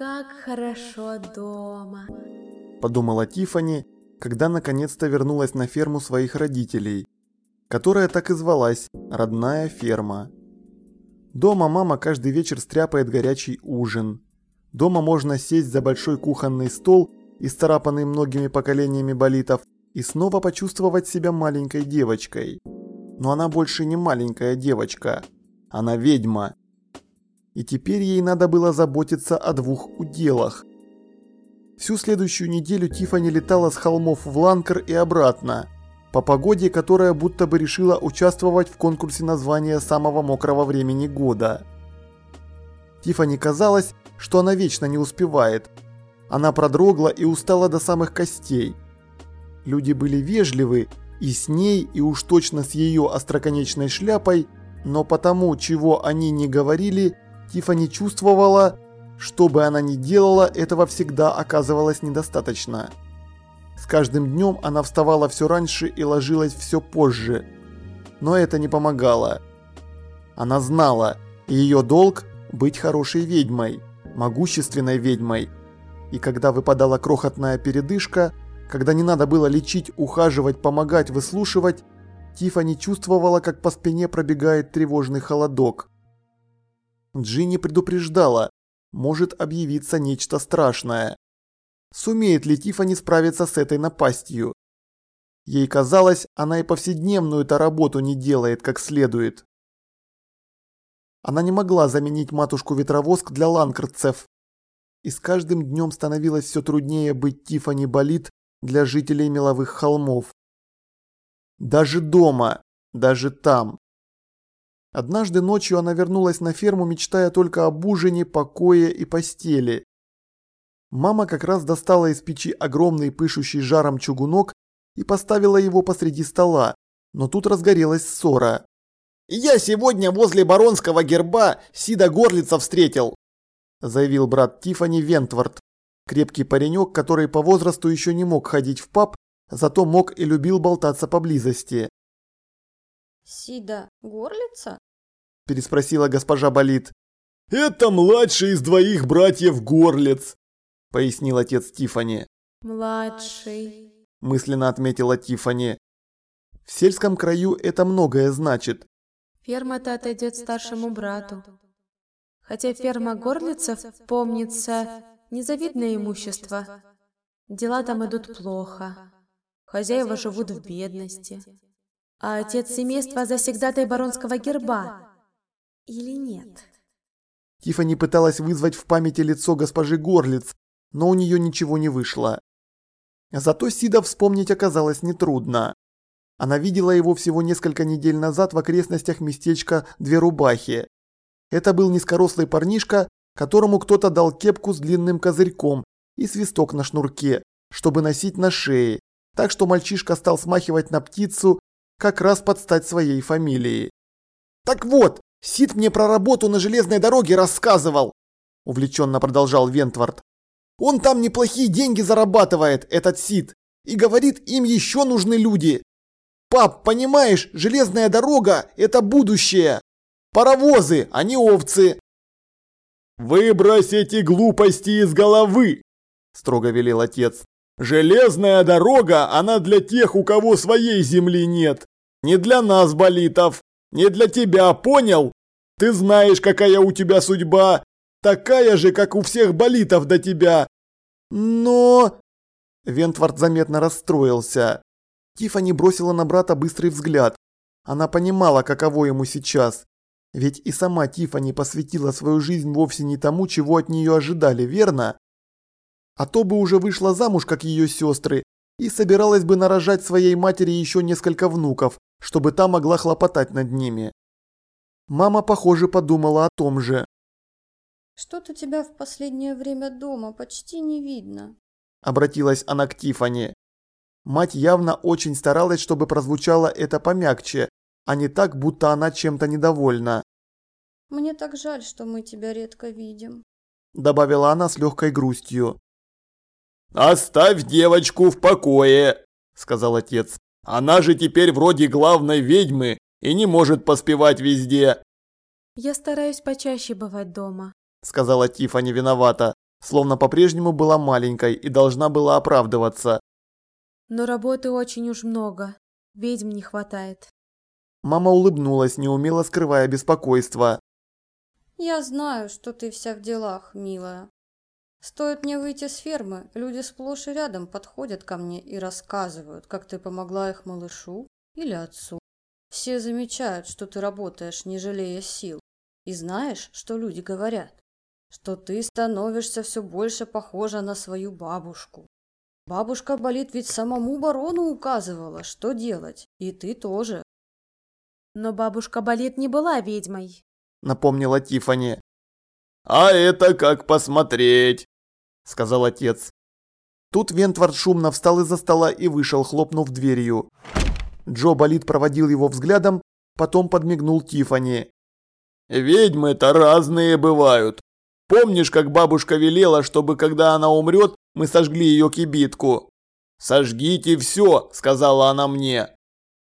как хорошо дома», – подумала Тифани, когда наконец-то вернулась на ферму своих родителей, которая так и звалась «Родная ферма». Дома мама каждый вечер стряпает горячий ужин. Дома можно сесть за большой кухонный стол, исцарапанный многими поколениями болитов, и снова почувствовать себя маленькой девочкой. Но она больше не маленькая девочка, она ведьма. И теперь ей надо было заботиться о двух уделах. Всю следующую неделю Тифани летала с холмов в Ланкар и обратно, по погоде, которая будто бы решила участвовать в конкурсе названия самого мокрого времени года. Тифани казалось, что она вечно не успевает. Она продрогла и устала до самых костей. Люди были вежливы и с ней, и уж точно с ее остроконечной шляпой, но потому, чего они не говорили, Тифани чувствовала, что бы она ни делала, этого всегда оказывалось недостаточно. С каждым днем она вставала все раньше и ложилась все позже. Но это не помогало. Она знала, ее долг – быть хорошей ведьмой, могущественной ведьмой. И когда выпадала крохотная передышка, когда не надо было лечить, ухаживать, помогать, выслушивать, Тифани чувствовала, как по спине пробегает тревожный холодок. Джинни предупреждала, может объявиться нечто страшное. Сумеет ли Тифани справиться с этой напастью? Ей казалось, она и повседневную-то работу не делает как следует. Она не могла заменить матушку-ветровоск для ланкрцев. И с каждым днем становилось все труднее быть Тифани Болит для жителей меловых холмов. Даже дома, даже там. Однажды ночью она вернулась на ферму, мечтая только об ужине, покое и постели. Мама как раз достала из печи огромный пышущий жаром чугунок и поставила его посреди стола, но тут разгорелась ссора. «Я сегодня возле баронского герба Сида Горлица встретил», заявил брат Тифани Вентвард, крепкий паренек, который по возрасту еще не мог ходить в паб, зато мог и любил болтаться поблизости. «Сида Горлица?» – переспросила госпожа Болит. «Это младший из двоих братьев Горлиц», – пояснил отец Тифани. «Младший», – мысленно отметила Тифани. В сельском краю это многое значит. Ферма-то отойдет старшему брату. Хотя ферма Горлицев, помнится, незавидное имущество. Дела там идут плохо. Хозяева живут в бедности. А отец семейства завсегдатай баронского герба. Или нет? Тифани пыталась вызвать в памяти лицо госпожи Горлиц, но у нее ничего не вышло. Зато Сида вспомнить оказалось нетрудно. Она видела его всего несколько недель назад в окрестностях местечка Две Рубахи. Это был низкорослый парнишка, которому кто-то дал кепку с длинным козырьком и свисток на шнурке, чтобы носить на шее, так что мальчишка стал смахивать на птицу как раз под стать своей фамилии. «Так вот, Сид мне про работу на железной дороге рассказывал!» – увлеченно продолжал Вентвард. «Он там неплохие деньги зарабатывает, этот Сид, и говорит, им еще нужны люди. Пап, понимаешь, железная дорога – это будущее. Паровозы, а не овцы. «Выбрось эти глупости из головы!» – строго велел отец. «Железная дорога, она для тех, у кого своей земли нет. Не для нас, болитов. Не для тебя, понял? Ты знаешь, какая у тебя судьба. Такая же, как у всех болитов до тебя. Но...» Вентвард заметно расстроился. Тифани бросила на брата быстрый взгляд. Она понимала, каково ему сейчас. Ведь и сама Тифани посвятила свою жизнь вовсе не тому, чего от нее ожидали, верно? А то бы уже вышла замуж, как ее сестры, и собиралась бы нарожать своей матери еще несколько внуков, чтобы та могла хлопотать над ними. Мама, похоже, подумала о том же. «Что-то тебя в последнее время дома почти не видно», – обратилась она к Тифани. Мать явно очень старалась, чтобы прозвучало это помягче, а не так, будто она чем-то недовольна. «Мне так жаль, что мы тебя редко видим», – добавила она с легкой грустью. «Оставь девочку в покое», – сказал отец. «Она же теперь вроде главной ведьмы и не может поспевать везде». «Я стараюсь почаще бывать дома», – сказала Тифа виновата. словно по-прежнему была маленькой и должна была оправдываться. Но работы очень уж много. Ведьм не хватает. Мама улыбнулась, неумело скрывая беспокойство. Я знаю, что ты вся в делах, милая. Стоит мне выйти с фермы, люди сплошь и рядом подходят ко мне и рассказывают, как ты помогла их малышу или отцу. Все замечают, что ты работаешь, не жалея сил. И знаешь, что люди говорят? Что ты становишься все больше похожа на свою бабушку. Бабушка болит ведь самому барону указывала, что делать, и ты тоже. Но бабушка болит не была ведьмой. Напомнила Тифани. А это как посмотреть, сказал отец. Тут Вентвард шумно встал из-за стола и вышел, хлопнув дверью. Джо Болит проводил его взглядом, потом подмигнул Тифани. «Ведьмы-то разные бывают. Помнишь, как бабушка велела, чтобы когда она умрет, мы сожгли ее кибитку?» «Сожгите все», — сказала она мне.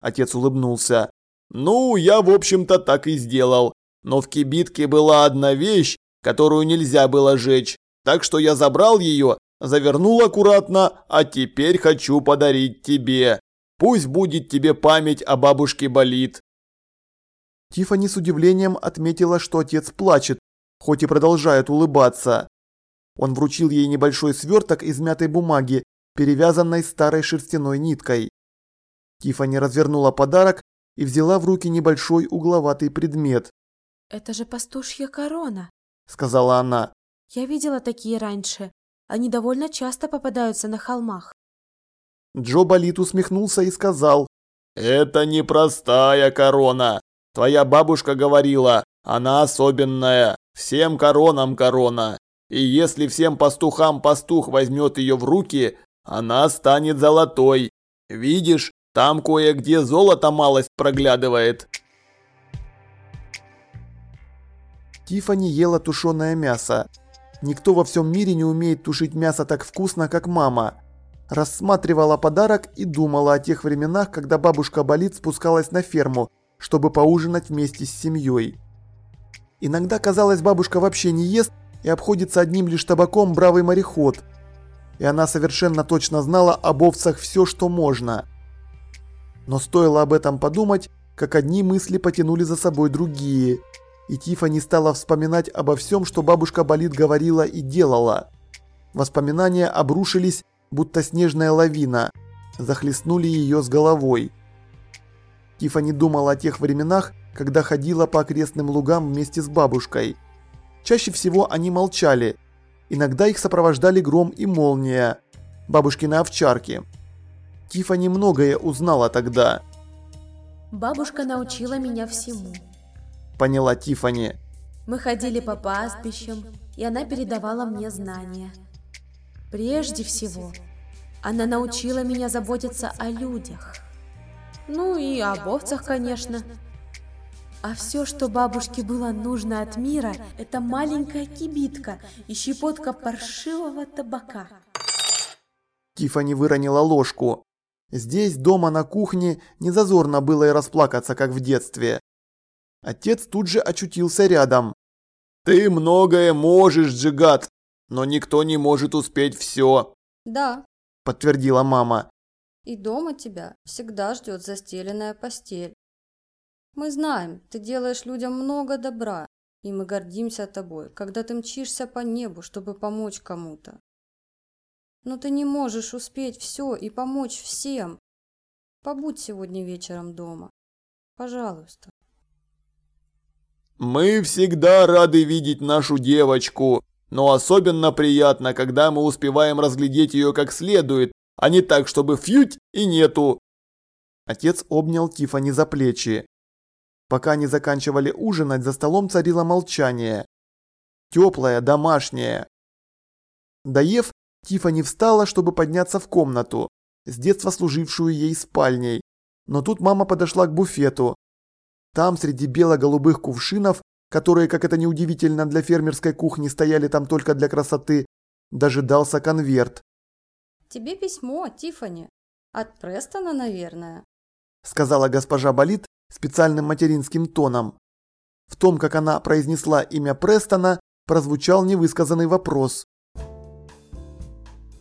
Отец улыбнулся. «Ну, я, в общем-то, так и сделал. Но в кибитке была одна вещь, которую нельзя было жечь. Так что я забрал ее, завернул аккуратно, а теперь хочу подарить тебе. Пусть будет тебе память о бабушке болит. Тифани с удивлением отметила, что отец плачет, хоть и продолжает улыбаться. Он вручил ей небольшой сверток из мятой бумаги, перевязанной старой шерстяной ниткой. Тифани развернула подарок и взяла в руки небольшой угловатый предмет. «Это же пастушья корона», – сказала она. «Я видела такие раньше. Они довольно часто попадаются на холмах». Джо Болит усмехнулся и сказал. «Это непростая корона. Твоя бабушка говорила, она особенная. Всем коронам корона. И если всем пастухам пастух возьмет ее в руки, она станет золотой. Видишь, там кое-где золото малость проглядывает». Тифани ела тушеное мясо. Никто во всем мире не умеет тушить мясо так вкусно, как мама рассматривала подарок и думала о тех временах, когда бабушка Болит спускалась на ферму, чтобы поужинать вместе с семьей. Иногда казалось, бабушка вообще не ест и обходится одним лишь табаком бравый мореход. И она совершенно точно знала об овцах все, что можно. Но стоило об этом подумать, как одни мысли потянули за собой другие. И Тифани стала вспоминать обо всем, что бабушка Болит говорила и делала. Воспоминания обрушились будто снежная лавина, захлестнули ее с головой. Тифани думала о тех временах, когда ходила по окрестным лугам вместе с бабушкой. Чаще всего они молчали. Иногда их сопровождали гром и молния, бабушкины овчарки. Тифани многое узнала тогда. Бабушка научила меня всему. Поняла Тифани. Мы ходили по пастбищам, и она передавала мне знания. Прежде всего, она научила меня заботиться о людях. Ну и об овцах, конечно. А все, что бабушке было нужно от мира, это маленькая кибитка и щепотка паршивого табака. Тифани выронила ложку. Здесь, дома на кухне, не зазорно было и расплакаться, как в детстве. Отец тут же очутился рядом. «Ты многое можешь, Джигат, но никто не может успеть все. Да, подтвердила мама. И дома тебя всегда ждет застеленная постель. Мы знаем, ты делаешь людям много добра, и мы гордимся тобой, когда ты мчишься по небу, чтобы помочь кому-то. Но ты не можешь успеть все и помочь всем. Побудь сегодня вечером дома. Пожалуйста. Мы всегда рады видеть нашу девочку, но особенно приятно, когда мы успеваем разглядеть ее как следует, а не так, чтобы фьють и нету. Отец обнял Тифани за плечи. Пока они заканчивали ужинать, за столом царило молчание. Теплое, домашнее. Доев, Тифани встала, чтобы подняться в комнату, с детства служившую ей спальней. Но тут мама подошла к буфету. Там, среди бело-голубых кувшинов, которые, как это неудивительно для фермерской кухни, стояли там только для красоты, дожидался конверт. «Тебе письмо, Тифани. От Престона, наверное», – сказала госпожа Болит специальным материнским тоном. В том, как она произнесла имя Престона, прозвучал невысказанный вопрос.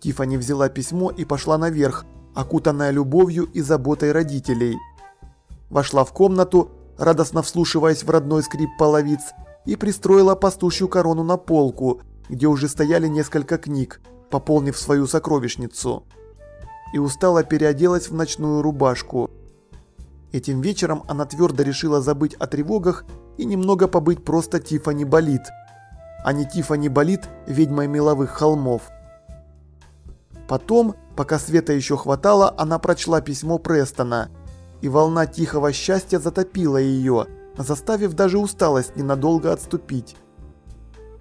Тифани взяла письмо и пошла наверх, окутанная любовью и заботой родителей. Вошла в комнату, радостно вслушиваясь в родной скрип половиц, и пристроила пастушью корону на полку, где уже стояли несколько книг, пополнив свою сокровищницу. И устало переоделась в ночную рубашку. Этим вечером она твердо решила забыть о тревогах и немного побыть просто Тифани Болит, а не Тифани Болит ведьмой меловых холмов. Потом, пока света еще хватало, она прочла письмо Престона, и волна тихого счастья затопила ее, заставив даже усталость ненадолго отступить.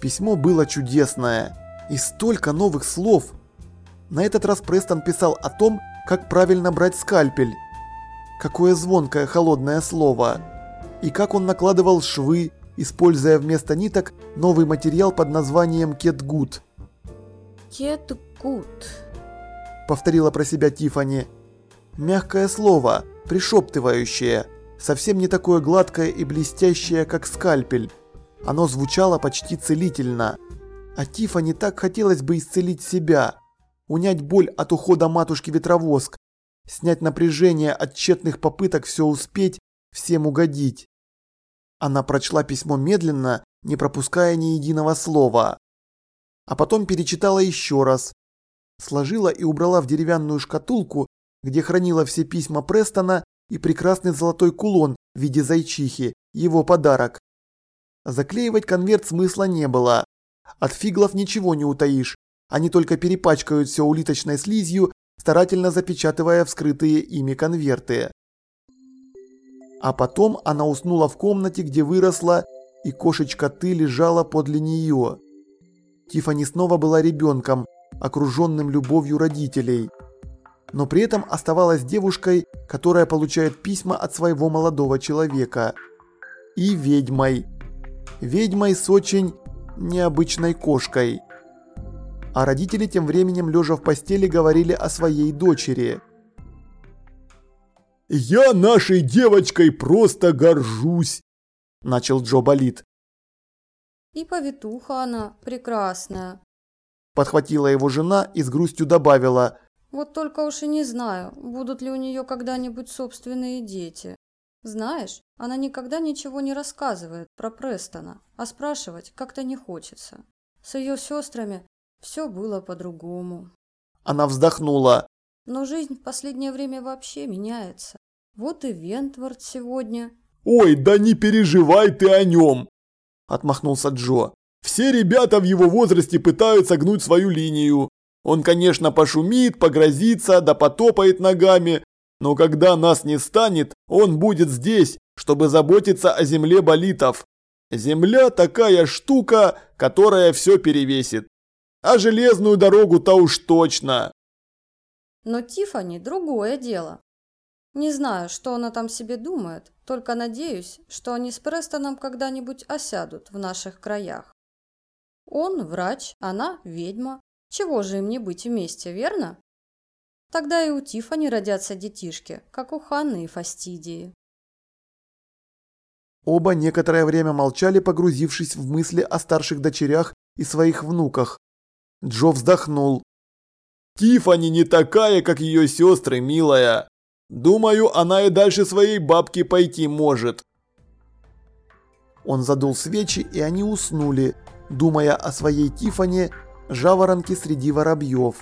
Письмо было чудесное, и столько новых слов. На этот раз Престон писал о том, как правильно брать скальпель. Какое звонкое холодное слово. И как он накладывал швы, используя вместо ниток новый материал под названием кетгут. Кетгут повторила про себя Тифани. Мягкое слово, пришептывающее, совсем не такое гладкое и блестящее, как скальпель. Оно звучало почти целительно. А Тифани так хотелось бы исцелить себя, унять боль от ухода матушки Ветровоск, снять напряжение от тщетных попыток все успеть, всем угодить. Она прочла письмо медленно, не пропуская ни единого слова. А потом перечитала еще раз, сложила и убрала в деревянную шкатулку, где хранила все письма Престона и прекрасный золотой кулон в виде зайчихи, его подарок. Заклеивать конверт смысла не было. От фиглов ничего не утаишь, они только перепачкают все улиточной слизью, старательно запечатывая вскрытые ими конверты. А потом она уснула в комнате, где выросла, и кошечка Ты лежала подле нее. Тифани снова была ребенком, окруженным любовью родителей. Но при этом оставалась девушкой, которая получает письма от своего молодого человека. И ведьмой. Ведьмой с очень необычной кошкой. А родители тем временем, лежа в постели, говорили о своей дочери. «Я нашей девочкой просто горжусь!» – начал Джо Болит. И повитуха она прекрасная, Подхватила его жена и с грустью добавила. Вот только уж и не знаю, будут ли у нее когда-нибудь собственные дети. Знаешь, она никогда ничего не рассказывает про Престона, а спрашивать как-то не хочется. С ее сестрами все было по-другому. Она вздохнула. Но жизнь в последнее время вообще меняется. Вот и Вентворд сегодня. «Ой, да не переживай ты о нем!» Отмахнулся Джо. Все ребята в его возрасте пытаются гнуть свою линию. Он, конечно, пошумит, погрозится, да потопает ногами, но когда нас не станет, он будет здесь, чтобы заботиться о земле болитов. Земля такая штука, которая все перевесит. А железную дорогу-то уж точно. Но Тифани другое дело. Не знаю, что она там себе думает, только надеюсь, что они с Престоном когда-нибудь осядут в наших краях. Он врач, она ведьма. Чего же им не быть вместе, верно? Тогда и у Тифани родятся детишки, как у Ханны и Фастидии. Оба некоторое время молчали, погрузившись в мысли о старших дочерях и своих внуках. Джо вздохнул. «Тифани не такая, как ее сестры, милая. Думаю, она и дальше своей бабки пойти может». Он задул свечи, и они уснули, думая о своей Тифане, жаворонке среди воробьев.